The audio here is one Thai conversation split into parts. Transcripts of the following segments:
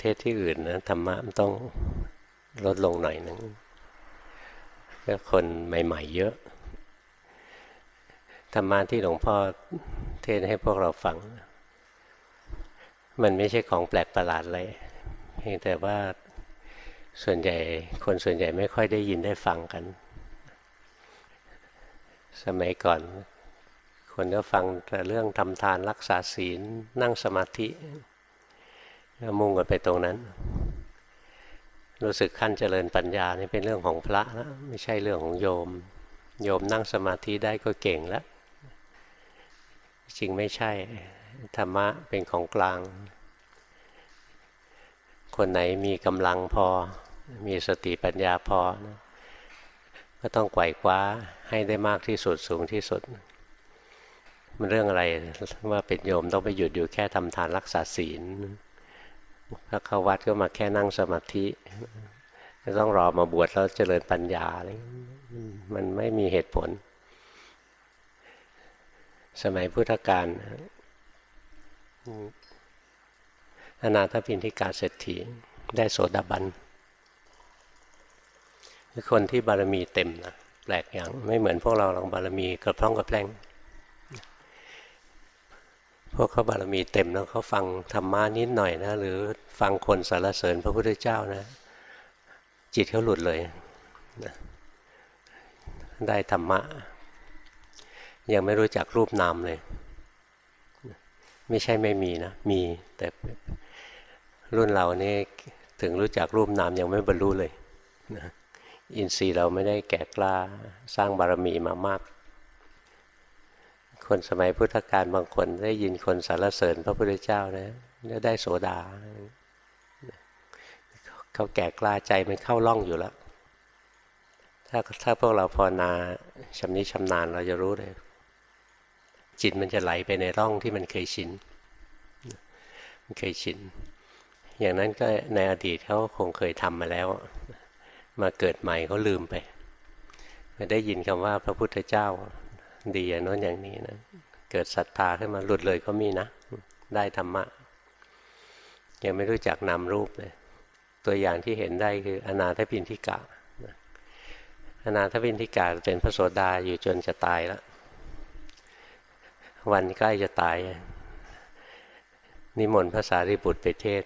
เทศที่อื่นนะธรรมะมันต้องลดลงหน่อยนึงก็คนใหม่ ๆ เยอะ ธรรมะที่หลวงพ่อเทศให้พวกเราฟัง มันไม่ใช่ของแปลกประหลาดเลยเพียงแต่ว่าส่วนใหญ่คนส่วนใหญ่ไม่ค่อยได้ยินได้ฟังกัน สมัยก่อน คนก็ฟังแต่เรื่องทำทานรักษาศีลนั่งสมาธิ มุ่งกันไปตรงนั้น รู้สึกขั้นเจริญปัญญานี่เป็นเรื่องของพระนะไม่ใช่เรื่องของโยม โยมนั่งสมาธิได้ก็เก่งแล้ว จริงไม่ใช่ ธรรมะเป็นของกลาง คนไหนมีกำลังพอ มีสติปัญญาพอนะก็ต้องไกวคว้าให้ได้มากที่สุดสูงที่สุด มันเรื่องอะไรว่าเป็นโยมต้องไปหยุดอยู่แค่ทำทานรักษาศีล ถ้าเข้าวัดก็มาแค่นั่งสมาธิต้องรอมาบวชแล้วเจริญปัญญาอะไรมันไม่มีเหตุผล สมัยพุทธกาลอนาถปินทิกาเศรษฐีได้โสดาบันคือคนที่บารมีเต็มนะแปลกอย่างไม่เหมือนพวกเราลองบารมีกระพร่องกระแพร่ง พวกเขาบารมีเต็มแล้วเขาฟังธรรมานิดหน่อยนะ หรือฟังคนสรรเสริญพระพุทธเจ้านะ จิตเขาหลุดเลยนะได้ธรรมะ ยังไม่รู้จักรูปนามเลย ไม่ใช่ไม่มีนะ มีแต่รุ่นเรานี่ถึงรู้จักรูปนามยังไม่บรรลุเลยนะอินทรีย์เราไม่ได้แก่กล้าสร้างบารมีมามาก คนสมัยพุทธกาลบางคนได้ยินคนสรรเสริญพระพุทธเจ้านะได้โสดา เขาแก่กล้าใจมันเข้าล่องอยู่แล้ว ถ้าถ้าพวกเราภาวนาชำนิชำนาญเราจะรู้เลย จิตมันจะไหลไปในร่องที่มันเคยชินมันเคยชิน อย่างนั้นก็ในอดีตเขาคงเคยทำมาแล้ว มาเกิดใหม่เขาลืมไปได้ยินคำว่าพระพุทธเจ้า ดีอย่างโน้นอย่างนี้นะเกิดศรัทธาขึ้นมาหลุดเลยก็มีนะ ได้ธรรมะ ยังไม่รู้จักนามรูปเลย ตัวอย่างที่เห็นได้คืออนาถปินทิกะอนาถปินทิกะเป็นพระโสดาอยู่จนจะตายแล้ว วันใกล้จะตาย นิมนต์ภาษาริบุตรไปเทศ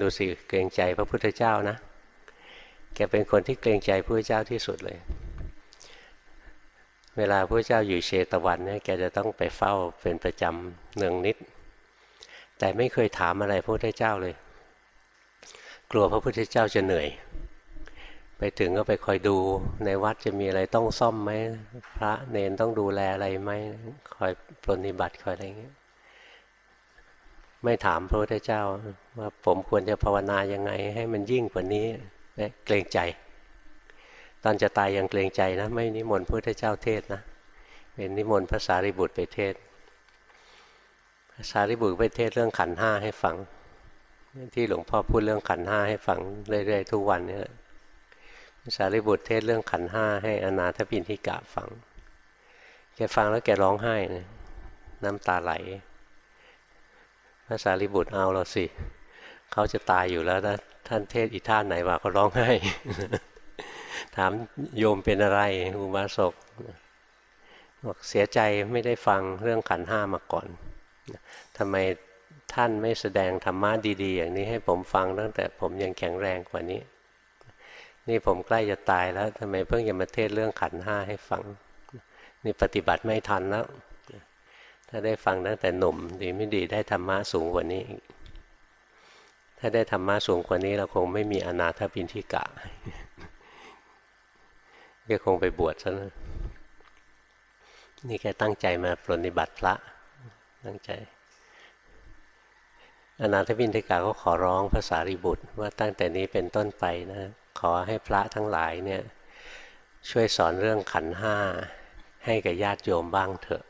ดูสิเกรงใจพระพุทธเจ้านะ แกเป็นคนที่เกรงใจพระพุทธเจ้าที่สุดเลย เวลาพระเจ้าอยู่เชตวันเนี่ยแกจะต้องไปเฝ้าเป็นประจำเนืองนิด แต่ไม่เคยถามอะไรพระพุทธเจ้าเลย กลัวพระพุทธเจ้าจะเหนื่อย ไปถึงก็ไปคอยดูในวัดจะมีอะไรต้องซ่อมไหมพระเนนต้องดูแลอะไรไหมคอยปรนิบัติคอยอะไรเงี้ยไม่ถามพระพุทธเจ้าว่าผมควรจะภาวนายังไงให้มันยิ่งกว่านี้เกรงใจ ตอนจะตายยังเกรงใจนะ ไม่นิมนต์พระพุทธเจ้าเทศนะ เป็นนิมนต์พระสารีบุตรไปเทศพระสารีบุตรไปเทศเรื่องขันห้าให้ฟัง ที่หลวงพ่อพูดเรื่องขันห้าให้ฟังเรื่อยๆทุกวันเนี่ยพระสารีบุตรเทศเรื่องขันห้าให้อนาถปินทิกะฟัง แกฟังแล้วแกร้องไห้นะน้ำตาไหลพระสารีบุตรเอาเราสิเขาจะตายอยู่แล้วนะท่านเทศอีท่านไหนว่าก็ร้องไห้ ถามโยมเป็นอะไรอุบาสกบอกเสียใจไม่ได้ฟังเรื่องขันห้ามาก่อนทำไมท่านไม่แสดงธรรมะดีๆ อย่างนี้ให้ผมฟังตั้งแต่ผมยังแข็งแรงกว่านี้ นี่ผมใกล้จะตายแล้วทำไมเพิ่งจะมาเทศเรื่องขันห้าให้ฟัง นี่ปฏิบัติไม่ทันแล้ว ถ้าได้ฟังตั้งแต่หนุ่ม ดีไม่ดีได้ธรรมะสูงกว่านี้ ถ้าได้ธรรมะสูงกว่านี้เราคงไม่มีอนาถปินทิกะ ก็คงไปบวชซะนะนี่แกตั้งใจมาปรนิบัติพระ ตั้งใจ อนาถบินทิกาก็ขอร้องภาษาริบุตร ว่าตั้งแต่นี้เป็นต้นไปนะ ขอให้พระทั้งหลายเนี่ยช่วยสอนเรื่องขันห้าให้กับญาติโยมบ้างเถอะ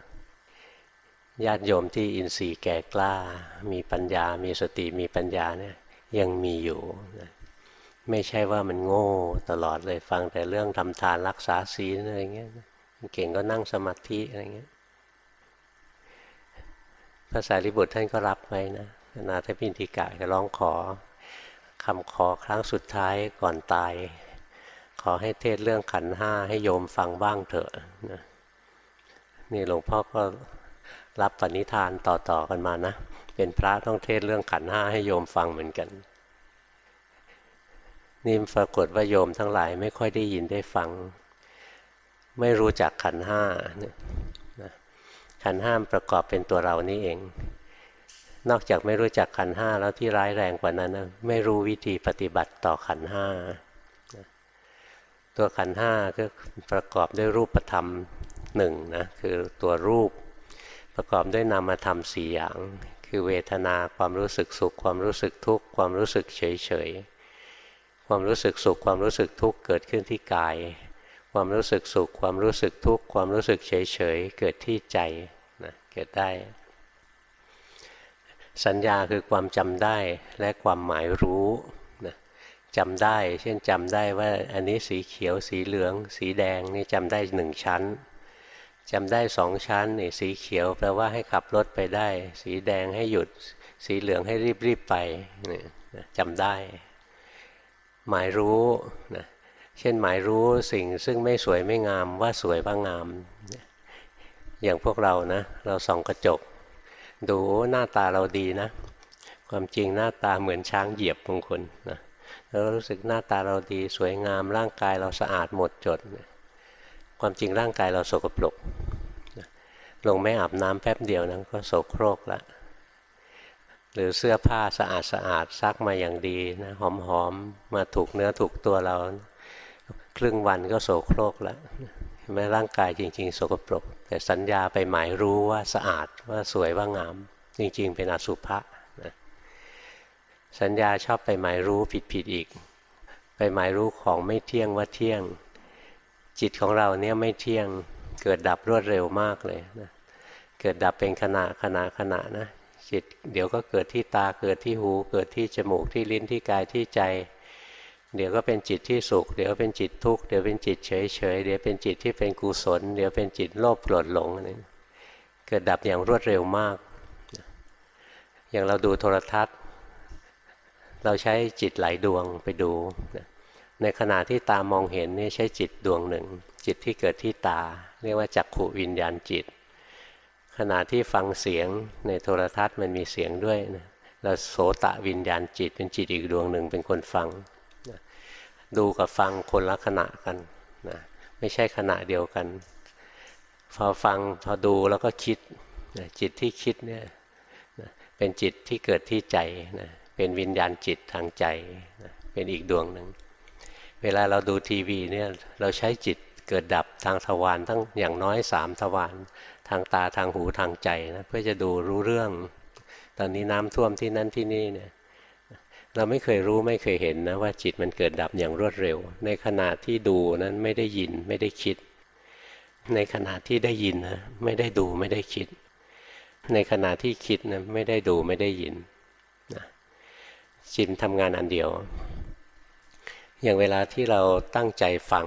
ญาติโยมที่อินทรีย์แก่กล้า มีปัญญา มีสติ มีปัญญาเนี่ยยังมีอยู่นะ ไม่ใช่ว่ามันโง่ตลอดเลยฟังแต่เรื่องทำทานรักษาศีลอะไรเงี้ยเก่งก็นั่งสมาธิอะไรเงี้ยภาษาลิบุตรท่านก็รับไว้นะนาถปินทิกะก็ร้องขอคำขอครั้งสุดท้ายก่อนตาย ขอให้เทศเรื่องขันห้าให้โยมฟังบ้างเถอะนะนี่หลวงพ่อก็รับปณิธานต่อๆกันมานะ เป็นพระต้องเทศเรื่องขันห้าให้โยมฟังเหมือนกัน นี่ปรากฏว่าโยมทั้งหลายไม่ค่อยได้ยินได้ฟัง ไม่รู้จักขันห้าเนี่ยขันห้ามประกอบเป็นตัวเรานี่เอง นอกจากไม่รู้จักขันห้าแล้วที่ร้ายแรงกว่านั้นนะไม่รู้วิธีปฏิบัติต่อขันห้าตัวขันห้าก็ประกอบด้วยรูปธรรมหนึ่งนะคือตัวรูป ประกอบด้วยนามธรรมสี่อย่าง คือเวทนาความรู้สึกสุข ความรู้สึกทุกข์ความรู้สึกเฉยเฉย ความรู้สึกสุขความรู้สึกทุกข์เกิดขึ้นที่กาย ความรู้สึกสุขความรู้สึกทุกข์ความรู้สึกเฉยเฉยเกิดที่ใจนะเกิดได้ สัญญาคือความจำได้และความหมายรู้นะจำได้ เช่นจำได้ว่าอันนี้สีเขียวสีเหลือง สีแดงนี่จำได้หนึ่งชั้นจำได้สองชั้นนี่สีเขียวแปลว่าให้ขับรถไปได้ สีแดงให้หยุด สีเหลืองให้รีบรีบไปนี่จำได้ หมายรู้นะเช่นหมายรู้สิ่งซึ่งไม่สวยไม่งามว่าสวยว่างาม อย่างพวกเรานะเราส่องกระจก ดูหน้าตาเราดีนะ ความจริงหน้าตาเหมือนช้างเหยียบบางคนนะเรารู้สึกหน้าตาเราดีสวยงามร่างกายเราสะอาดหมดจด ความจริงร่างกายเราโสกปรกลงไม่อาบน้ำแป๊บเดียวนะก็โสโครกละ หรือเสื้อผ้าสะอาดสะอาดซักมาอย่างดีนะหอมหอมมาถูกเนื้อถูกตัวเรา ครึ่งวันก็โสโครกแล้วแม้ร่างกายจริง ๆ สกปรก แต่สัญญาไปหมายรู้ว่าสะอาดว่าสวยว่างาม จริง ๆ เป็นอสุภะนะสัญญาชอบไปหมายรู้ผิดๆอีก ไปหมายรู้ของไม่เที่ยงว่าเที่ยง จิตของเราเนี่ยไม่เที่ยงเกิดดับรวดเร็วมากเลยนะเกิดดับเป็นขณะขณะขณะนะ จิต เดี๋ยวก็เกิดที่ตาเกิดที่หู เกิดที่จมูกที่ลิ้นที่กายที่ใจ เดี๋ยวก็เป็นจิตที่สุข เดี๋ยวเป็นจิตทุกข์เดี๋ยวเป็นจิตเฉยเฉยเดี๋ยวเป็นจิตที่เป็นกุศล เดี๋ยวเป็นจิตโลภโกรธหลงนี่เกิดดับอย่างรวดเร็วมาก อย่างเราดูโทรทัศน์ เราใช้จิตหลายดวงไปดูในขณะที่ตามองเห็นนี่ใช้จิตดวงหนึ่ง จิตที่เกิดที่ตา เรียกว่าจักขุวิญญาณจิต ขณะที่ฟังเสียงในโทรทัศน์มันมีเสียงด้วยนะเราโสตะวิญญาณจิตเป็นจิตอีกดวงหนึ่งเป็นคนฟังนะดูกับฟังคนละขณะกันนะไม่ใช่ขณะเดียวกัน พอฟังพอดูแล้วก็คิดนะจิตที่คิดเนี่ยนะเป็นจิตที่เกิดที่ใจนะเป็นวิญญาณจิตทางใจนะเป็นอีกดวงหนึ่งเวลาเราดูทีวีเนี่ยเราใช้จิตเกิดดับทางทวารทั้งอย่างน้อยสามทวาร ทางตาทางหูทางใจนะเพื่อจะดูรู้เรื่อง ตอนนี้น้ำท่วมที่นั่นที่นี่เนี่ยเราไม่เคยรู้ไม่เคยเห็นนะว่าจิตมันเกิดดับอย่างรวดเร็ว ในขณะที่ดูนั้นไม่ได้ยินไม่ได้คิด ในขณะที่ได้ยินนะไม่ได้ดูไม่ได้คิด ในขณะที่คิดนะไม่ได้ดูไม่ได้ยินนะจิตทำงานอันเดียว อย่างเวลาที่เราตั้งใจฟัง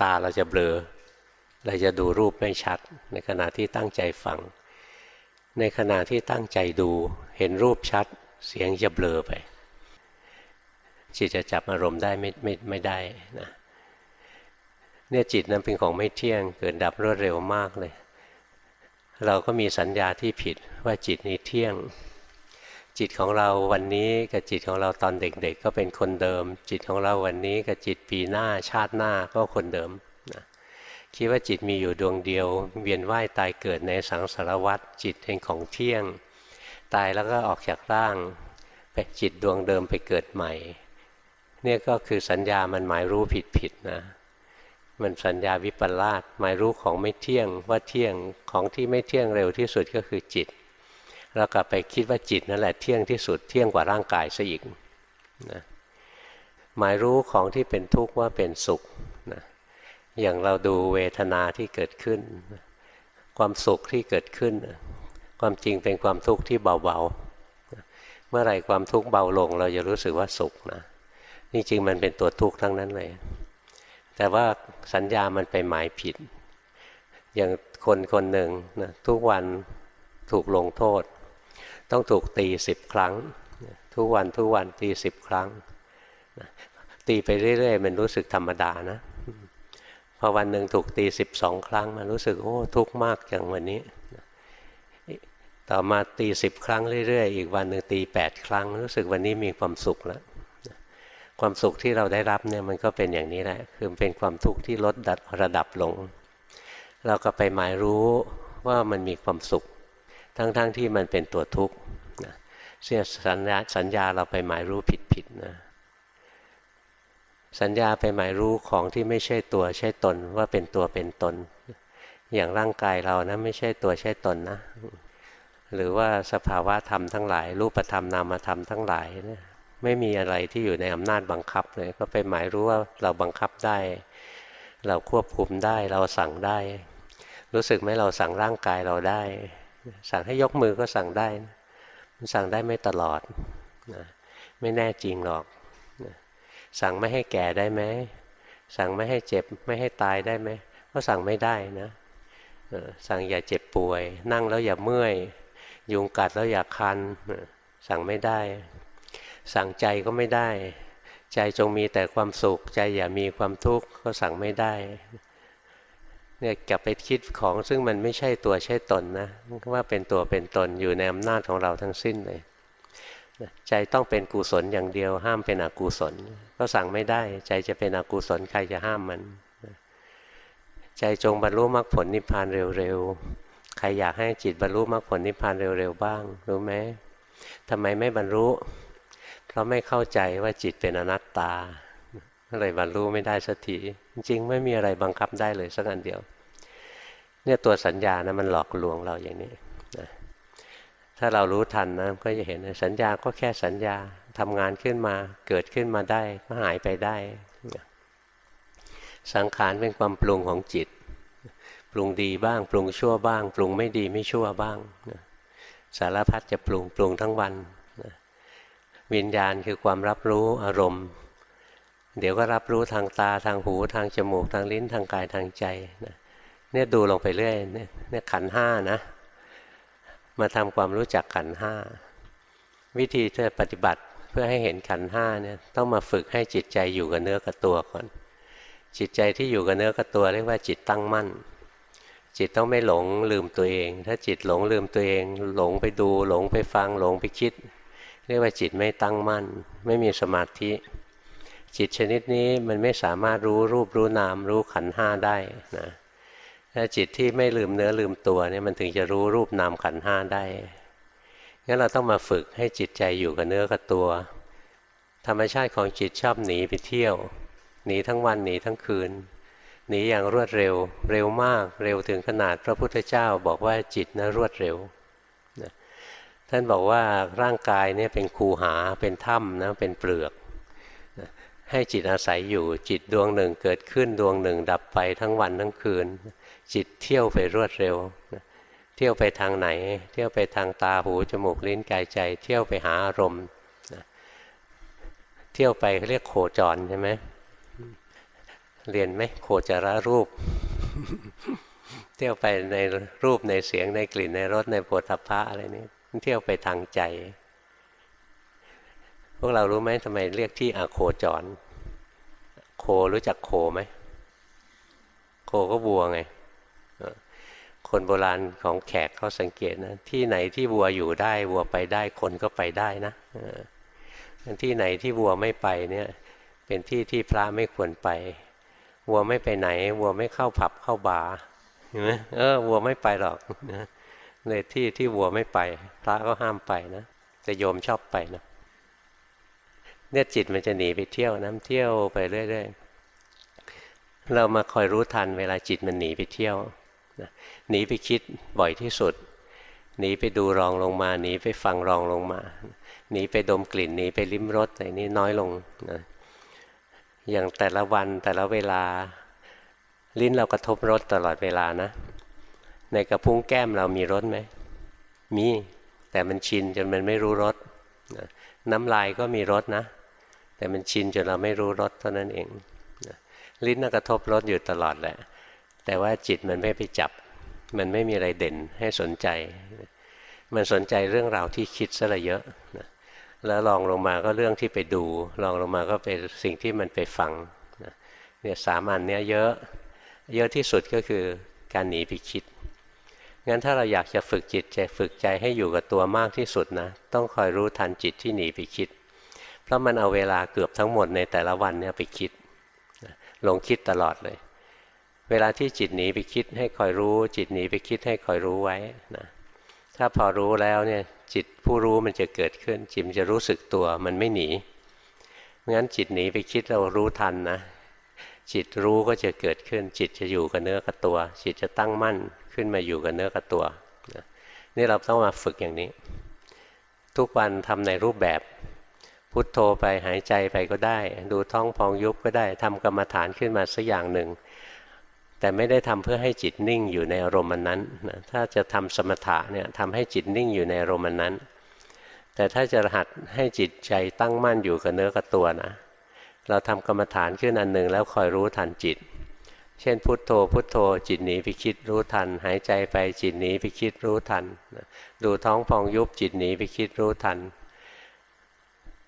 ตาเราจะเบลอ เราจะดูรูปไม่ชัด ในขณะที่ตั้งใจฟัง ในขณะที่ตั้งใจดูเห็นรูปชัด เสียงจะเบลอไป จิตจะจับอารมณ์ได้ไม่ไม่ไม่ได้นะเนี่ยจิตนั้นเป็นของไม่เที่ยงเกิดดับรวดเร็วมากเลย เราก็มีสัญญาที่ผิดว่าจิตนี้เที่ยง จิตของเราวันนี้กับจิตของเราตอนเด็กๆ ก็เป็นคนเดิม จิตของเราวันนี้กับจิตปีหน้าชาติหน้าก็คนเดิม คิดว่าจิตมีอยู่ดวงเดียว เวียนว่ายตายเกิดในสังสารวัฏจิตเป็นของเที่ยง ตายแล้วก็ออกจากร่างไปจิตดวงเดิมไปเกิดใหม่ เนี่ยก็คือสัญญามันหมายรู้ผิดๆนะ มันสัญญาวิปลาสหมายรู้ของไม่เที่ยงว่าเที่ยงของที่ไม่เที่ยงเร็วที่สุดก็คือจิตเรากลับไปคิดว่าจิตนั่นแหละเที่ยงที่สุดเที่ยงกว่าร่างกายซะอีกนะหมายรู้ของที่เป็นทุกข์ว่าเป็นสุข อย่างเราดูเวทนาที่เกิดขึ้น ความสุขที่เกิดขึ้น ความจริงเป็นความทุกข์ที่เบาๆ เมื่อไรความทุกข์เบาลง เราจะรู้สึกว่าสุขนะจริงๆมันเป็นตัวทุกข์ทั้งนั้นเลย แต่ว่าสัญญามันไปหมายผิด อย่างคนคนหนึ่งนะทุกวันถูกลงโทษ ต้องถูกตีสิบครั้ง ทุกวันทุกวันตีสิบครั้ง ตีไปเรื่อยๆ มันรู้สึกธรรมดานะ อวันหนึ่งถูกตีสิบสองครั้งมันรู้สึกโอ้ทุกข์มากจังวันนี้ ต่อมาตีสิบครั้งเรื่อยๆ อีกวันหนึ่งตีแปดครั้ง รู้สึกวันนี้มีความสุขแล้วความสุขที่เราได้รับเนี่ยมันก็เป็นอย่างนี้แหละคือเป็นความทุกข์ที่ลดดัดระดับลง เราก็ไปหมายรู้ว่ามันมีความสุข ทั้งๆทที่มันเป็นตัวทุกข์เสียสัญญาสัญญาเราไปหมายรู้ผิดๆนะ สัญญาไปหมายรู้ของที่ไม่ใช่ตัวใช่ตนว่าเป็นตัวเป็นตน อย่างร่างกายเรานะไม่ใช่ตัวใช่ตนนะหรือว่าสภาวะธรรมทั้งหลาย รูปธรรมนามธรรมทั้งหลายนี่ยไม่มีอะไรที่อยู่ในอำนาจบังคับเลยก็ไปหมายรู้ว่าเราบังคับได้ เราควบคุมได้เราสั่งได้ รู้สึกไหมเราสั่งร่างกายเราได้ สั่งให้ยกมือก็สั่งได้ มันสั่งได้ไม่ตลอดนะไม่แน่จริงหรอก สั่งไม่ให้แก่ได้ไหมสั่งไม่ให้เจ็บไม่ให้ตายได้ไหมก็สั่งไม่ได้นะสั่งอย่าเจ็บป่วย นั่งแล้วอย่าเมื่อย ยุงกัดแล้วอย่าคัน สั่งไม่ได้ สั่งใจก็ไม่ได้ ใจจงมีแต่ความสุข ใจอย่ามีความทุกข์ก็สั่งไม่ได้เนี่ยกลับไปคิดของซึ่งมันไม่ใช่ตัวใช่ตนนะว่าเป็นตัวเป็นตนอยู่ในอำนาจของเราทั้งสิ้นเลย ใจต้องเป็นกุศลอย่างเดียว ห้ามเป็นอกุศล ก็สั่งไม่ได้ ใจจะเป็นอกุศลใครจะห้ามมัน ใจจงบรรลุมรรคผลนิพพานเร็วๆ ใครอยากให้จิตบรรลุมรรคผลนิพพานเร็วๆบ้าง รู้ไหมทำไมไม่บรรลุ เพราะไม่เข้าใจว่าจิตเป็นอนัตตาเลยบรรลุไม่ได้สักทีจริงๆ ไม่มีอะไรบังคับได้เลยสักอันเดียว เนี่ยตัวสัญญานะมันหลอกลวงเราอย่างนี้ ถ้าเรารู้ทันนะก็จะเห็นสัญญาก็แค่สัญญาทำงานขึ้นมาเกิดขึ้นมาได้ก็หายไปได้ สังขารเป็นความปรุงของจิต ปรุงดีบ้าง ปรุงชั่วบ้าง ปรุงไม่ดีไม่ชั่วบ้าง สารพัดจะปรุงปรุงทั้งวัน วิญญาณคือความรับรู้อารมณ์ เดี๋ยวก็รับรู้ทางตาทางหูทางจมูกทางลิ้นทางกายทางใจเนี่ยดูลงไปเรื่อยเนี่ยขันห้านะ มาทำความรู้จักขันห้าวิธีจะปฏิบัติเพื่อให้เห็นขันห้าเนี่ยต้องมาฝึกให้จิตใจอยู่กับเนื้อกับตัวก่อน จิตใจที่อยู่กับเนื้อกับตัวเรียกว่าจิตตั้งมั่น จิตต้องไม่หลงลืมตัวเอง ถ้าจิตหลงลืมตัวเอง หลงไปดูหลงไปฟังหลงไปคิด เรียกว่าจิตไม่ตั้งมั่น ไม่มีสมาธิ จิตชนิดนี้มันไม่สามารถรู้รูปรู้นามรู้ขันห้าได้นะ ถ้าจิตที่ไม่ลืมเนื้อลืมตัวเนี่ยมันถึงจะรู้รูปนามขันห้าได้ งั้นเราต้องมาฝึกให้จิตใจอยู่กับเนื้อกับตัว ธรรมชาติของจิตชอบหนีไปเที่ยว หนีทั้งวันหนีทั้งคืน หนีอย่างรวดเร็ว เร็วมาก เร็วถึงขนาดพระพุทธเจ้าบอกว่าจิตนะรวดเร็วท่านบอกว่าร่างกายเนี่ยเป็นคูหา เป็นถ้ำนะ เป็นเปลือกให้จิตอาศัยอยู่ จิตดวงหนึ่งเกิดขึ้นดวงหนึ่งดับไปทั้งวันทั้งคืน จิตเที่ยวไปรวดเร็ว เที่ยวไปทางไหน เที่ยวไปทางตาหูจมูกลิ้นกายใจ เที่ยวไปหาอารมณ์เที่ยวไปเรียกโคจรใช่ไหมเรียนไหมโคจรรูป เที่ยวไปในรูปในเสียงในกลิ่นในรสในโผฏฐัพพะอะไรนี้เที่ยวไปทางใจ พวกเรารู้ไหมทำไมเรียกที่อโคจร โครู้จักโคไหมโคก็บัวไง คนโบราณของแขกเขาสังเกตนะ ที่ไหนที่วัวอยู่ได้วัวไปได้คนก็ไปได้นะที่ไหนที่วัวไม่ไปเนี่ยเป็นที่ที่พระไม่ควรไป วัวไม่ไปไหน วัวไม่เข้าผับเข้าบาร์เห็นไหมเออวัวไม่ไปหรอกนะเลยที่ที่วัวไม่ไป พระก็ห้ามไปนะแต่โยมชอบไปนะเนี่ยจิตมันจะหนีไปเที่ยวน้ำเที่ยวไปเรื่อยๆเรามาคอยรู้ทันเวลาจิตมันหนีไปเที่ยว หนีไปคิดบ่อยที่สุด หนีไปดูรองลงมา หนีไปฟังรองลงมา หนีไปดมกลิ่น หนีไปลิ้มรสอะไรนี้น้อยลงนะอย่างแต่ละวันแต่ละเวลา ลิ้นเรากระทบรสตลอดเวลานะ ในกระพุ้งแก้มเรามีรสไหม มี แต่มันชินจนมันไม่รู้รสน้ำลายก็มีรสนะ แต่มันชินจนเราไม่รู้รสเท่านั้นเองลิ้นกระทบรสอยู่ตลอดแหละ แต่ว่าจิตมันไม่ไปจับ มันไม่มีอะไรเด่นให้สนใจ มันสนใจเรื่องราวที่คิดซะละเยอะแล้วลองลงมาก็เรื่องที่ไปดูลองลงมาก็เป็นสิ่งที่มันไปฟังเนี่ยสามอันเนี้ยเยอะ เยอะที่สุดก็คือการหนีไปคิด งั้นถ้าเราอยากจะฝึกจิตใจฝึกใจให้อยู่กับตัวมากที่สุดนะ ต้องคอยรู้ทันจิตที่หนีไปคิด เพราะมันเอาเวลาเกือบทั้งหมดในแต่ละวันเนี่ยไปคิดลงคิดตลอดเลย เวลาที่จิตหนีไปคิดให้คอยรู้ จิตหนีไปคิดให้คอยรู้ไว้นะถ้าพอรู้แล้วเนี่ยจิตผู้รู้มันจะเกิดขึ้น จิตมันจะรู้สึกตัวมันไม่หนีงั้นจิตหนีไปคิดเรารู้ทันนะจิตรู้ก็จะเกิดขึ้น จิตจะอยู่กับเนื้อกับตัว จิตจะตั้งมั่นขึ้นมาอยู่กับเนื้อกับตัวนี่เราต้องมาฝึกอย่างนี้ ทุกวันทำในรูปแบบ พุทโธไปหายใจไปก็ได้ ดูท้องพองยุบก็ได้ทำกรรมฐานขึ้นมาสักอย่างหนึ่ง แต่ไม่ได้ทำเพื่อให้จิตนิ่งอยู่ในอารมณ์นั้นนะถ้าจะทำสมถะเนี่ยทำให้จิตนิ่งอยู่ในอารมณ์นั้น แต่ถ้าจะหัดให้จิตใจตั้งมั่นอยู่กับเนื้อกับตัวนะ เราทำกรรมฐานขึ้นอันหนึ่งแล้วคอยรู้ทันจิต เช่นพุทโธ พุทโธ จิตหนีไปคิดรู้ทัน หายใจไปจิตหนีไปคิดรู้ทัน ดูท้องพองยุบจิตหนีไปคิดรู้ทัน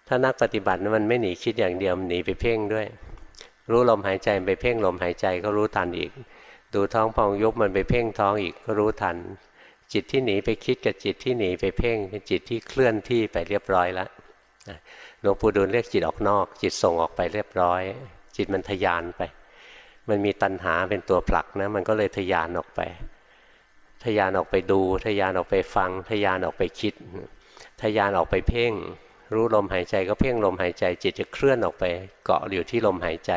ถ้านักปฏิบัติมันไม่หนีคิดอย่างเดียวหนีไปเพ่งด้วย รู้ลมหายใจไปเพ่งลมหายใจก็รู้ทันอีก ดูท้องพองยุบมันไปเพ่งท้องอีกก็รู้ทัน จิตที่หนีไปคิดกับจิตที่หนีไปเพ่งเป็นจิตที่เคลื่อนที่ไปเรียบร้อยแล้วหลวงปู่ดูลเรียกจิตออกนอก จิตส่งออกไปเรียบร้อย จิตมันทยานไป มันมีตัณหาเป็นตัวผลักนะมันก็เลยทยานออกไป ทยานออกไปดู ทยานออกไปฟัง ทยานออกไปคิด ทยานออกไปเพ่ง รู้ลมหายใจก็เพ่งลมหายใจ จิตจะเคลื่อนออกไป เกาะอยู่ที่ลมหายใจ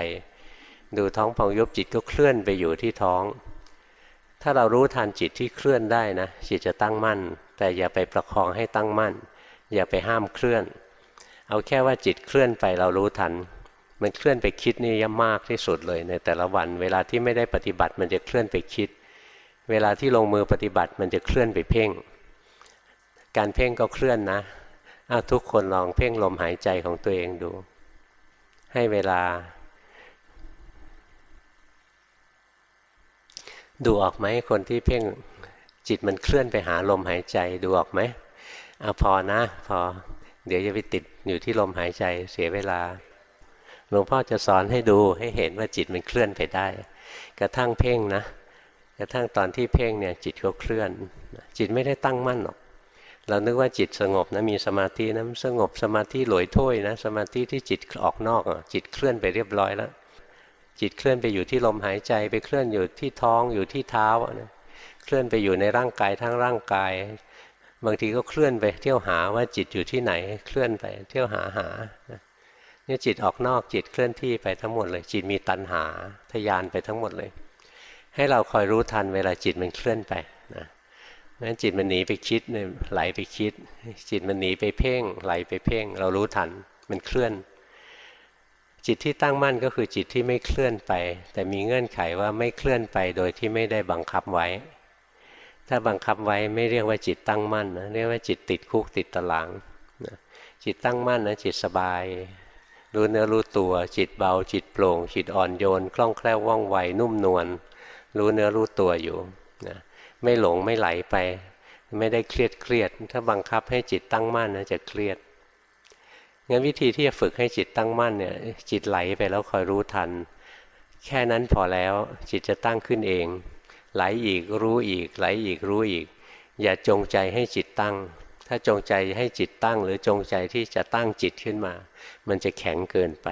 ดูท้องพองยุบจิตก็เคลื่อนไปอยู่ที่ท้อง ถ้าเรารู้ทันจิตที่เคลื่อนได้นะ จิตจะตั้งมั่น แต่อย่าไปประคองให้ตั้งมั่น อย่าไปห้ามเคลื่อน เอาแค่ว่าจิตเคลื่อนไปเรารู้ทัน มันเคลื่อนไปคิดนี่ย่มากที่สุดเลยในแต่ละวัน เวลาที่ไม่ได้ปฏิบัติมันจะเคลื่อนไปคิด เวลาที่ลงมือปฏิบัติมันจะเคลื่อนไปเพ่งการเพ่งก็เคลื่อนนะ อาทุกคนลองเพ่งลมหายใจของตัวเองดู ให้เวลา ดูออกไหมคนที่เพ่งจิตมันเคลื่อนไปหาลมหายใจดูออกไหมเอาพอนะ พอ เดี๋ยวจะไปติดอยู่ที่ลมหายใจเสียเวลาหลวงพ่อจะสอนให้ดูให้เห็นว่าจิตมันเคลื่อนไปได้ กระทั่งเพ่งนะ กระทั่งตอนที่เพ่งเนี่ยจิตก็เคลื่อน จิตไม่ได้ตั้งมั่นหรอก เรานึกว่าจิตสงบนะมีสมาธินะสงบสมาธิหลอยถ้วยนะสมาธิที่จิตออกนอกจิตเคลื่อนไปเรียบร้อยแล้วจิตเคลื่อนไปอยู่ที่ลมหายใจไปเคลื่อนอยู่ที่ท้องอยู่ที่เท้านะเคลื่อนไปอยู่ในร่างกายทั้งร่างกาย บางทีก็เคลื่อนไปเที่ยวหาว่าจิตอยู่ที่ไหนเคลื่อนไปเที่ยวหาหาเนี่ยจิตออกนอกจิตเคลื่อนที่ไปทั้งหมดเลย จิตมีตัณหาทยานไปทั้งหมดเลย ให้เราคอยรู้ทันเวลาจิตมันเคลื่อนไป นั้นจิตมันหนีไปคิดเนี่ยไหลไปคิด จิตมันหนีไปเพ่ง ไหลไปเพ่ง เรารู้ทันมันเคลื่อน จิตที่ตั้งมั่นก็คือจิตที่ไม่เคลื่อนไป แต่มีเงื่อนไขว่าไม่เคลื่อนไปโดยที่ไม่ได้บังคับไว้ ถ้าบังคับไว้ไม่เรียกว่าจิตตั้งมั่นนะเรียกว่าจิตติดคุกติดตารางนะจิตตั้งมั่นนะจิตสบายรู้เนื้อรู้ตัวจิตเบาจิตโปร่ง จิตอ่อนโยน คล่องแคล่วว่องไวนุ่มนวลรู้เนื้อรู้ตัวอยู่นะ ไม่หลงไม่ไหลไป ไม่ได้เครียดเครียด ถ้าบังคับให้จิตตั้งมั่นนะจะเครียดงั้นวิธีที่จะฝึกให้จิตตั้งมั่นเนี่ยจิตไหลไปแล้วคอยรู้ทัน แค่นั้นพอแล้วจิตจะตั้งขึ้นเอง ไหลอีกรู้อีก ไหลอีกรู้อีก อย่าจงใจให้จิตตั้ง ถ้าจงใจให้จิตตั้ง หรือจงใจที่จะตั้งจิตขึ้นมา มันจะแข็งเกินไป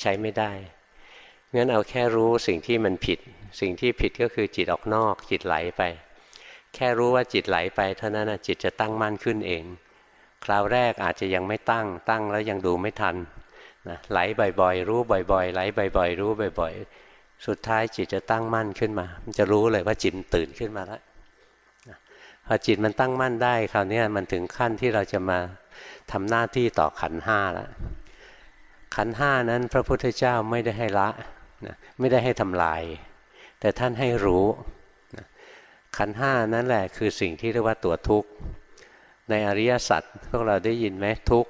ใช้ไม่ได้งั้นเอาแค่รู้สิ่งที่มันผิด สิ่งที่ผิดก็คือจิตออกนอกจิตไหลไป แค่รู้ว่าจิตไหลไปเท่านั้นจิตจะตั้งมั่นขึ้นเอง คราวแรกอาจจะยังไม่ตั้งตั้งแล้วยังดูไม่ทันนะไหลบ่อยๆ รู้บ่อยๆ ไหลบ่อยๆ รู้บ่อยๆ สุดท้ายจิตจะตั้งมั่นขึ้นมา มันจะรู้เลยว่าจิตตื่นขึ้นมาแล้วพอจิตมันตั้งมั่นได้คราวนี้มันถึงขั้นที่เราจะมาทำหน้าที่ต่อขันห้าแล้วขันห้านั้นพระพุทธเจ้าไม่ได้ให้ละนะไม่ได้ให้ทำลาย แต่ท่านให้รู้ขันห้านั้นแหละคือสิ่งที่เรียกว่าตัวทุกข์ ในอริยสัจพวกเราได้ยินไหมทุก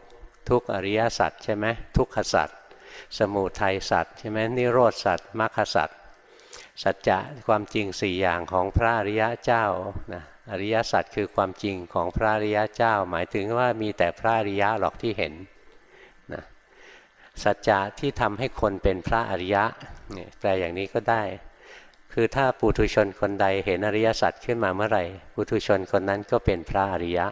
ทุกอริยสัจใช่ไหมทุกขสัจสมุทัยสัตว์ใช่ไหมนิโรธสัตว์มรรคสัตว์สัจจะความจริงสี่อย่างของพระอริยะเจ้านะอริยสัจคือความจริงของพระอริยะเจ้า หมายถึงว่ามีแต่พระอริยะหรอกที่เห็นนะสัจจะที่ทำให้คนเป็นพระอริยะเนี่ยแปลอย่างนี้ก็ได้ คือถ้าปุถุชนคนใดเห็นอริยสัจขึ้นมาเมื่อไหร่ปุถุชนคนนั้นก็เป็นพระอริยะ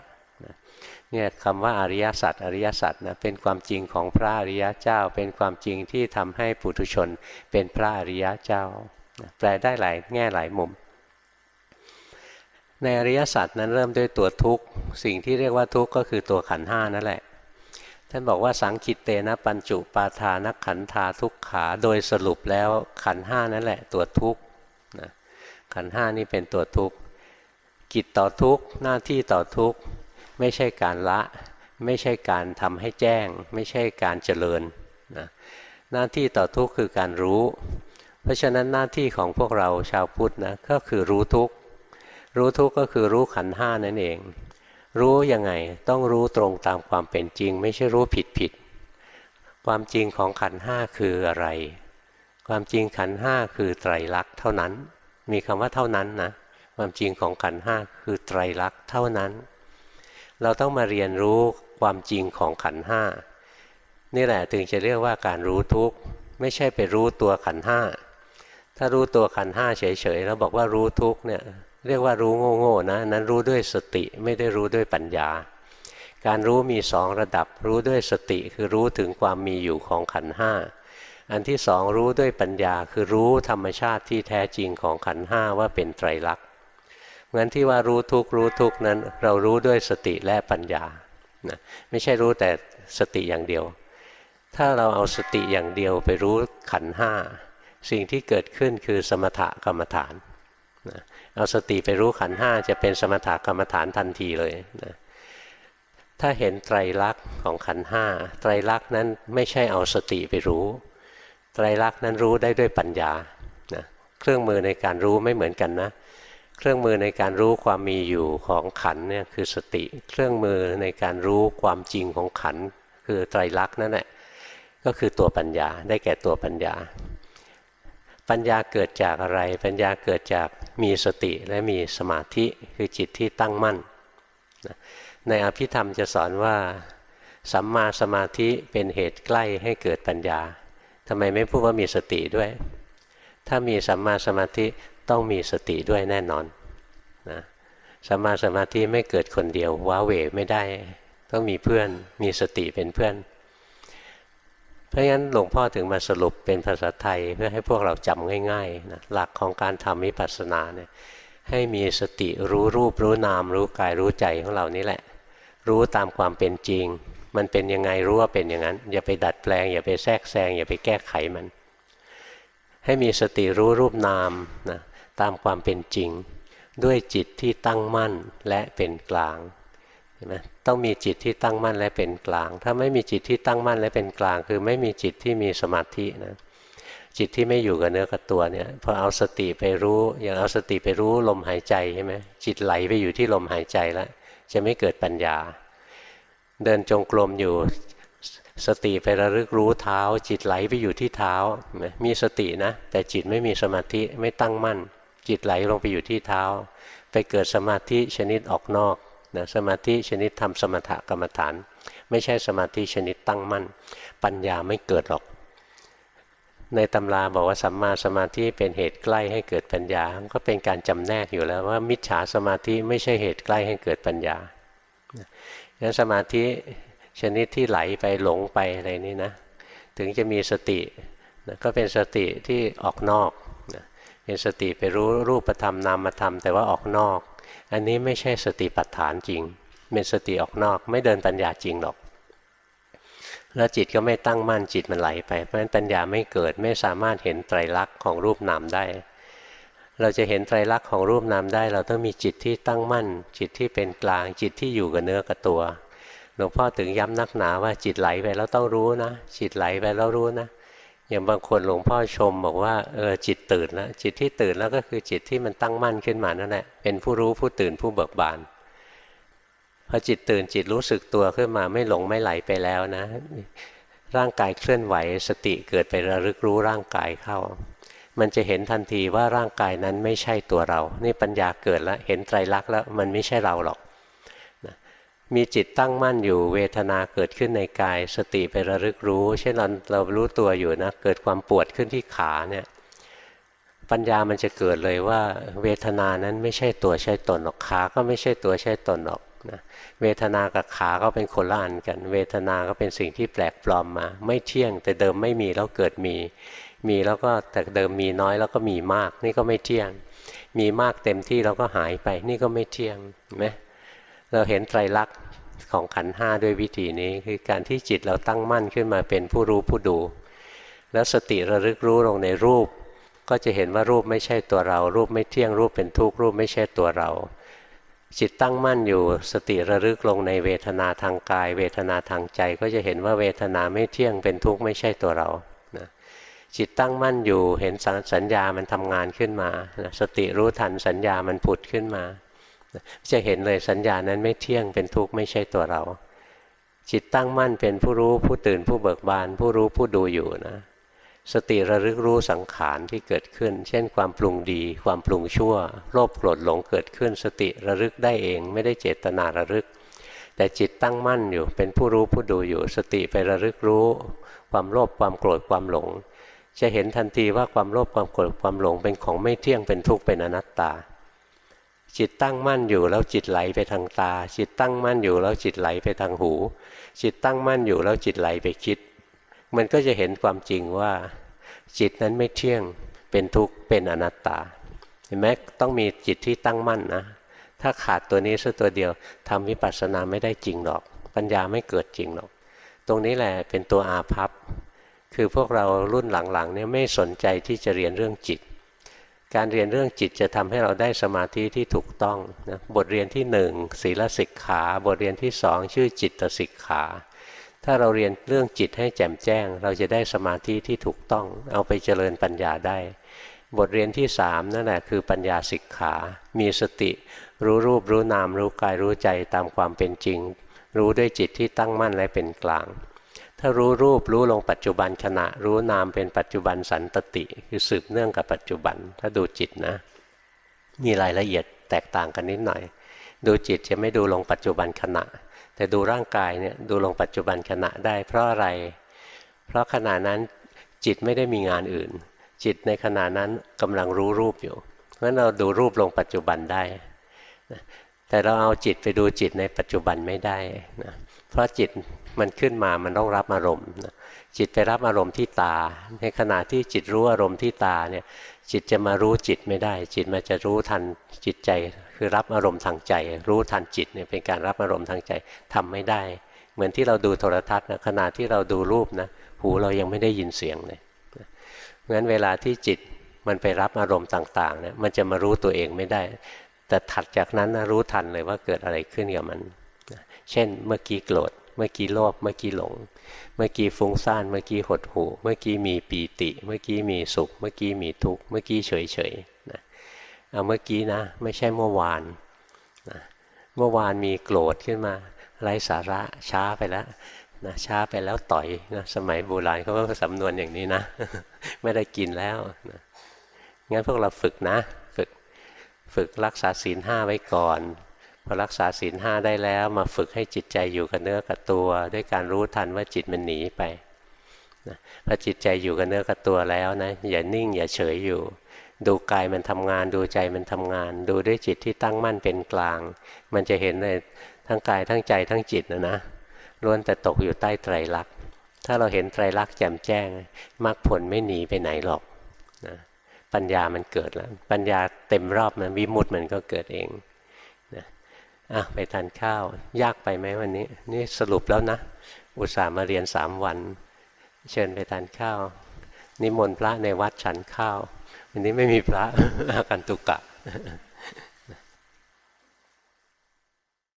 เนี่ยคำว่าอริยสัจอริยสัจนะเป็นความจริงของพระอริยะเจ้า เป็นความจริงที่ทำให้ปุถุชนเป็นพระอริยะเจ้า แปลได้หลายแง่หลายมุม ในอริยสัจนั้นเริ่มด้วยตัวทุกข์สิ่งที่เรียกว่าทุกข์ก็คือตัวขันห้านั่นแหละท่านบอกว่าสังคิตเตนะปัญจุปาทานขันธาทุกขาโดยสรุปแล้วขันห้านั่นแหละตัวทุกข์ ขันห้านี่เป็นตัวทุกข์กิจต่อทุกข์หน้าที่ต่อทุกข์ไม่ใช่การละ ไม่ใช่การทำให้แจ้ง ไม่ใช่การเจริญนะหน้าที่ต่อทุกข์คือการรู้ เพราะฉะนั้นหน้าที่ของพวกเราชาวพุทธนะก็คือรู้ทุกข์รู้ทุกข์ก็คือรู้ขันห้านั่นเอง รู้ยังไงต้องรู้ตรงตามความเป็นจริง ไม่ใช่รู้ผิดผิดความจริงของขันห้าคืออะไร ความจริงขันห้าคือไตรลักษณ์เท่านั้น มีคำว่าเท่านั้นนะความจริงของขันห้าคือไตรลักษณ์เท่านั้น เราต้องมาเรียนรู้ความจริงของขันห้านี่แหละถึงจะเรียกว่าการรู้ทุกข์ไม่ใช่ไปรู้ตัวขันห้าถ้ารู้ตัวขันห้าเฉยๆแล้วบอกว่ารู้ทุกข์เนี่ยเรียกว่ารู้โง่ๆนะนั้นรู้ด้วยสติไม่ได้รู้ด้วยปัญญา การรู้มีสองระดับรู้ด้วยสติคือรู้ถึงความมีอยู่ของขันห้า อันที่สองรู้ด้วยปัญญาคือรู้ธรรมชาติที่แท้จริงของขันห้าว่าเป็นไตรลักษณ์งั้นที่ว่ารู้ทุกรู้ทุกนั้น เรารู้ด้วยสติและปัญญานะไม่ใช่รู้แต่สติอย่างเดียว ถ้าเราเอาสติอย่างเดียวไปรู้ขันห้าสิ่งที่เกิดขึ้นคือสมถกรรมฐานนะเอาสติไปรู้ขันห้าจะเป็นสมถกรรมฐานทันทีเลยนะถ้าเห็นไตรลักษณ์ของขันห้าไตรลักษณ์นั้นไม่ใช่เอาสติไปรู้ ไตรลักษณ์นั้นรู้ได้ด้วยปัญญานะเครื่องมือในการรู้ไม่เหมือนกันนะ เครื่องมือในการรู้ความมีอยู่ของขันเนี่ยคือสติ เครื่องมือในการรู้ความจริงของขันคือไตรลักษณ์นั่นแหละก็คือตัวปัญญาได้แก่ตัวปัญญา ปัญญาเกิดจากอะไร ปัญญาเกิดจากมีสติและมีสมาธิคือจิตที่ตั้งมั่น ในอภิธรรมจะสอนว่าสัมมาสมาธิเป็นเหตุใกล้ให้เกิดปัญญาำไมไม่พูดว่ามีสติด้วย ถ้ามีสัมมาสมาธิต้องมีสติด้วยแน่นอนนะสัมมาสมาธิไม่เกิดคนเดียวว้าเหวไม่ได้ ต้องมีเพื่อนมีสติเป็นเพื่อน เพราะฉะนั้นหลวงพ่อถึงมาสรุปเป็นภาษาไทยเพื่อให้พวกเราจำง่ายๆนะหลักของการทำมิปัสสนาเนี่ยให้มีสติรู้รูปรู้นาม รู้กายรู้ใจของเรานี่แหละ รู้ตามความเป็นจริง มันเป็นยังไงรู้ว่าเป็นอย่างนั้น อย่าไปดัดแปลง อย่าไปแทรกแซงอย่าไปแก้ไขมัน ให้มีสติรู้รูปนามนะตามความเป็นจริง ด้วยจิตที่ตั้งมั่นและเป็นกลางเห็นไหมต้องมีจิตที่ตั้งมั่นและเป็นกลาง ถ้าไม่มีจิตที่ตั้งมั่นและเป็นกลาง คือไม่มีจิตที่มีสมาธินะจิตที่ไม่อยู่กับเนื้อกับตัวเนี่ยพอเอาสติไปรู้อย่างเอาสติไปรู้ลมหายใจใช่ไหมจิตไหลไปอยู่ที่ลมหายใจแล้วจะไม่เกิดปัญญา เดินจงกรมอยู่สติไประลึกรู้เท้า จิตไหลไปอยู่ที่เท้า มีสตินะ แต่จิตไม่มีสมาธิไม่ตั้งมั่น จิตไหลลงไปอยู่ที่เท้า ไปเกิดสมาธิชนิดออกนอกนะสมาธิชนิดทำสมถกรรมฐาน ไม่ใช่สมาธิชนิดตั้งมั่น ปัญญาไม่เกิดหรอก ในตำราบอกว่าสัมมาสมาธิเป็นเหตุใกล้ให้เกิดปัญญา ก็เป็นการจำแนกอยู่แล้วว่ามิจฉาสมาธิไม่ใช่เหตุใกล้ให้เกิดปัญญา งั้นสมาธิชนิดที่ไหลไปหลงไปอะไรนี่นะ ถึงจะมีสตินะก็เป็นสติที่ออกนอกเป็นสติไปรู้รูปธรรมนามธรรมแต่ว่าออกนอก อันนี้ไม่ใช่สติปัฏฐานจริง เป็นสติออกนอก ไม่เดินปัญญาจริงหรอก แล้วจิตก็ไม่ตั้งมั่นจิตมันไหลไป เพราะฉะนั้นปัญญาไม่เกิดไม่สามารถเห็นไตรลักษณ์ของรูปนามได้ เราจะเห็นไตรลักษณ์ของรูปนามได้ เราต้องมีจิตที่ตั้งมั่น จิตที่เป็นกลาง จิตที่อยู่กับเนื้อกับตัวหลวงพ่อถึงย้ำนักหนาว่าจิตไหลไปแล้วต้องรู้นะ จิตไหลไปแล้วรู้นะอย่างบางคนหลวงพ่อชมบอกว่าเออจิตตื่นแล้วจิตที่ตื่นแล้วก็คือจิตที่มันตั้งมั่นขึ้นมานั่นแหละเป็นผู้รู้ผู้ตื่นผู้เบิกบานพอจิตตื่นจิตรู้สึกตัวขึ้นมาไม่หลงไม่ไหลไปแล้วนะ ร่างกายเคลื่อนไหวสติเกิดไประลึกรู้ร่างกายเข้า มันจะเห็นทันทีว่าร่างกายนั้นไม่ใช่ตัวเรา นี่ปัญญาเกิดแล้วเห็นไตรลักษณ์แล้วมันไม่ใช่เราหรอกนะมีจิตตั้งมั่นอยู่เวทนาเกิดขึ้นในกาย สติไประลึกรู้ เช่นเราเรารู้ตัวอยู่นะเกิดความปวดขึ้นที่ขาเนี่ยปัญญามันจะเกิดเลยว่า เวทนานั้นไม่ใช่ตัวใช่ตนหรอกขาก็ไม่ใช่ตัวใช่ตนหรอกนะเวทนากับขาก็เป็นคนละอันกัน เวทนาก็เป็นสิ่งที่แปลกปลอมมา ไม่เที่ยงแต่เดิมไม่มีแล้วเกิดมี มีแล้วก็แต่เดิมมีน้อยแล้วก็มีมาก นี่ก็ไม่เที่ยง มีมากเต็มที่แล้วก็หายไป นี่ก็ไม่เที่ยงไหมเราเห็นไตรลักษณ์ของขันห้าด้วยวิธีนี้ คือการที่จิตเราตั้งมั่นขึ้นมาเป็นผู้รู้ผู้ดู แล้วสติระลึกรู้ลงในรูป ก็จะเห็นว่ารูปไม่ใช่ตัวเรา รูปไม่เที่ยงรูปเป็นทุกข์รูปไม่ใช่ตัวเรา จิตตั้งมั่นอยู่สติระลึกลงในเวทนาทางกาย เวทนาทางใจก็จะเห็นว่าเวทนาไม่เที่ยงเป็นทุกข์ไม่ใช่ตัวเรา จิตตั้งมั่นอยู่เห็นสัญญามันทำงานขึ้นมา สติรู้ทันสัญญามันผุดขึ้นมา จะเห็นเลยสัญญานั้นไม่เที่ยงเป็นทุกข์ไม่ใช่ตัวเรา จิตตั้งมั่นเป็นผู้รู้ผู้ตื่นผู้เบิกบาน ผู้รู้ผู้ดูอยู่นะ สติระลึกรู้สังขารที่เกิดขึ้น เช่นความปรุงดี ความปรุงชั่ว โลภโกรธหลงเกิดขึ้น สติระลึกได้เอง ไม่ได้เจตนาระลึก แต่จิตตั้งมั่นอยู่เป็นผู้รู้ผู้ดูอยู่ สติไประลึกรู้ ความโลภความโกรธความหลง จะเห็นทันทีว่าความโลภความโกรธความหลงเป็นของไม่เที่ยงเป็นทุกข์เป็นอนัตตา จิตตั้งมั่นอยู่แล้วจิตไหลไปทางตา จิตตั้งมั่นอยู่แล้วจิตไหลไปทางหู จิตตั้งมั่นอยู่แล้วจิตไหลไปคิด มันก็จะเห็นความจริงว่า จิตนั้นไม่เที่ยงเป็นทุกข์เป็นอนัตตาเห็นไหมต้องมีจิตที่ตั้งมั่นนะถ้าขาดตัวนี้สักตัวเดียวทำวิปัสสนาไม่ได้จริงหรอก ปัญญาไม่เกิดจริงหรอก ตรงนี้แหละเป็นตัวอาภัพ คือพวกเรารุ่นหลังๆเนี่ยไม่สนใจที่จะเรียนเรื่องจิต การเรียนเรื่องจิตจะทำให้เราได้สมาธิที่ถูกต้องนะบทเรียนที่หนึ่งศีลสิกขา บทเรียนที่สองชื่อจิตสิกขา ถ้าเราเรียนเรื่องจิตให้แจ่มแจ้ง เราจะได้สมาธิที่ถูกต้อง เอาไปเจริญปัญญาได้ บทเรียนที่สามนั่นแหละคือปัญญาสิกขา มีสติ รู้รูปรู้นามรู้กายรู้ใจตามความเป็นจริง รู้ด้วยจิตที่ตั้งมั่นและเป็นกลาง ถ้ารู้รูปรู้ลงปัจจุบันขณะ รู้นามเป็นปัจจุบันสันตติ คือสืบเนื่องกับปัจจุบัน ถ้าดูจิตนะ มีรายละเอียดแตกต่างกันนิดหน่อย ดูจิตจะไม่ดูลงปัจจุบันขณะ แต่ดูร่างกายเนี่ยดูลงปัจจุบันขณะได้เพราะอะไร เพราะขณะนั้นจิตไม่ได้มีงานอื่น จิตในขณะนั้นกำลังรู้รูปอยู่เพราะฉะนั้นเราดูรูปลงปัจจุบันได้แต่เราเอาจิตไปดูจิตในปัจจุบันไม่ได้นะ เพราะจิตมันขึ้นมามันต้องรับอารมณ์จิตไปรับอารมณ์ที่ตา ในขณะที่จิตรู้อารมณ์ที่ตาเนี่ยจิตจะมารู้จิตไม่ได้ จิตมันจะรู้ทันจิตใจ คือรับอารมณ์ทางใจ รู้ทันจิตเนี่ยเป็นการรับอารมณ์ทางใจทำไม่ได้ เหมือนที่เราดูโทรทัศน์นะขณะที่เราดูรูปนะหูเรายังไม่ได้ยินเสียงเลยเพราะฉะนั้นเวลาที่จิตมันไปรับอารมณ์ต่างๆเนี่ยมันจะมารู้ตัวเองไม่ได้ แต่ถัดจากนั้นนะรู้ทันเลยว่าเกิดอะไรขึ้นกับมัน เช่น เมื่อกี้โกรธ เมื่อกี้โลภ เมื่อกี้หลง เมื่อกี้ฟุ้งซ่าน เมื่อกี้หดหู่ เมื่อกี้มีปีติ เมื่อกี้มีสุข เมื่อกี้มีทุกข์ เมื่อกี้เฉยเฉยเอาเมื่อกี้นะ ไม่ใช่เมื่อวานนะเมื่อวานมีโกรธขึ้นมาไร้สาระช้าไปแล้วนะช้าไปแล้วต่อยนะสมัยโบราณเขาก็สำนวนอย่างนี้นะ ไม่ได้กินแล้วนะงั้นพวกเราฝึกนะ ฝึกฝึกรักษาศีลห้าไว้ก่อน พอรักษาศีลห้าได้แล้ว มาฝึกให้จิตใจอยู่กับเนื้อกับตัว ด้วยการรู้ทันว่าจิตมันหนีไปนะพอจิตใจอยู่กับเนื้อกับตัวแล้วนะอย่านิ่งอย่าเฉยอยู่ ดูกายมันทำงานดูใจมันทำงาน ดูด้วยจิตที่ตั้งมั่นเป็นกลาง มันจะเห็นเลยทั้งกายทั้งใจทั้งจิตนะนะล้วนแต่ตกอยู่ใต้ไตรลักษณ์ถ้าเราเห็นไตรลักษณ์แจ่มแจ้งมรรคผลไม่หนีไปไหนหรอกนะปัญญามันเกิดแล้ว ปัญญาเต็มรอบมันวิมุตต์มันก็เกิดเอง อะไปทานข้าว ยากไปไหมวันนี้ นี่สรุปแล้วนะ อุตส่าห์มาเรียนสามวัน เชิญไปทานข้าว นิมนต์พระในวัดฉันข้าว วันนี้ไม่มีพระอากันตุกะ